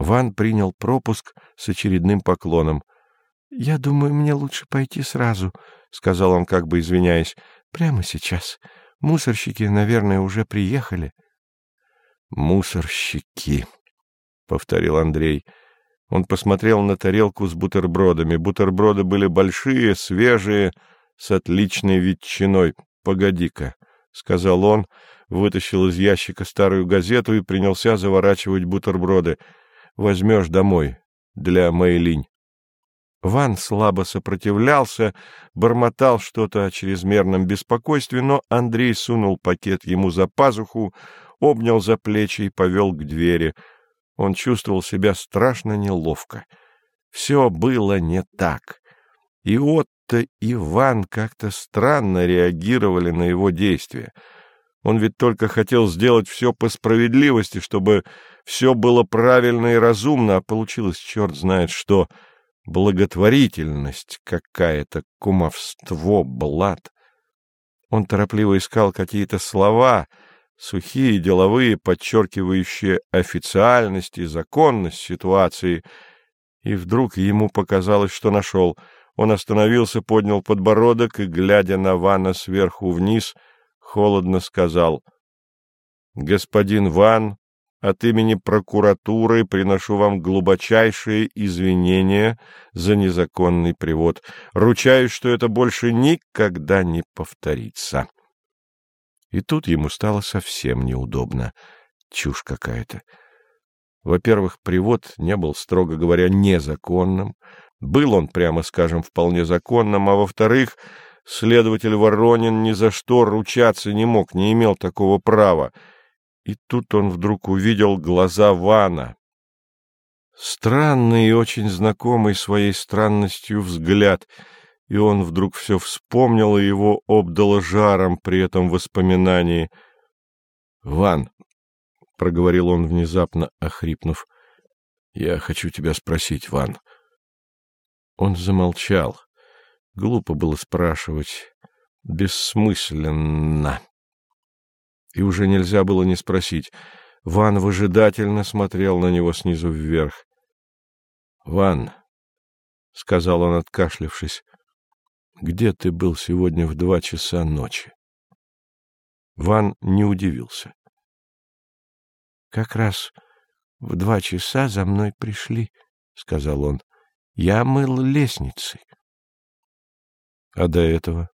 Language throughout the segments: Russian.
Ван принял пропуск с очередным поклоном. — Я думаю, мне лучше пойти сразу, — сказал он, как бы извиняясь. — Прямо сейчас. Мусорщики, наверное, уже приехали. — Мусорщики, — повторил Андрей. Он посмотрел на тарелку с бутербродами. Бутерброды были большие, свежие, с отличной ветчиной. — Погоди-ка, — сказал он, вытащил из ящика старую газету и принялся заворачивать бутерброды. — Возьмешь домой для Мэйлинь. Ван слабо сопротивлялся, бормотал что-то о чрезмерном беспокойстве, но Андрей сунул пакет ему за пазуху, обнял за плечи и повел к двери. Он чувствовал себя страшно неловко. Все было не так. И Отто и Ван как-то странно реагировали на его действия. Он ведь только хотел сделать все по справедливости, чтобы все было правильно и разумно, а получилось черт знает что — благотворительность какая-то, кумовство, блат. Он торопливо искал какие-то слова, сухие, деловые, подчеркивающие официальность и законность ситуации, и вдруг ему показалось, что нашел. Он остановился, поднял подбородок и, глядя на Вана сверху вниз, холодно сказал — Господин Ван, от имени прокуратуры приношу вам глубочайшие извинения за незаконный привод. Ручаюсь, что это больше никогда не повторится. И тут ему стало совсем неудобно. Чушь какая-то. Во-первых, привод не был, строго говоря, незаконным. Был он, прямо скажем, вполне законным, а во-вторых, следователь Воронин ни за что ручаться не мог, не имел такого права. И тут он вдруг увидел глаза Вана. Странный и очень знакомый своей странностью взгляд, и он вдруг все вспомнил, и его обдало жаром при этом воспоминании. — Ван, — проговорил он внезапно, охрипнув, — я хочу тебя спросить, Ван. Он замолчал. Глупо было спрашивать. Бессмысленно. И уже нельзя было не спросить. Ван выжидательно смотрел на него снизу вверх. — Ван, — сказал он, откашлившись, — где ты был сегодня в два часа ночи? Ван не удивился. — Как раз в два часа за мной пришли, — сказал он. — Я мыл лестницы. — А до этого?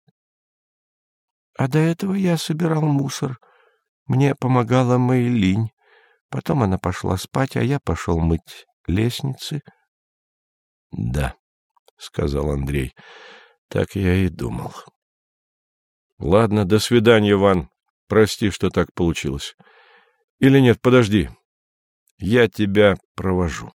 — А до этого я собирал мусор, — мне помогала Мэйлинь. Потом она пошла спать, а я пошел мыть лестницы. — Да, — сказал Андрей, — так я и думал. — Ладно, до свидания, Ван. Прости, что так получилось. Или нет, подожди. Я тебя провожу.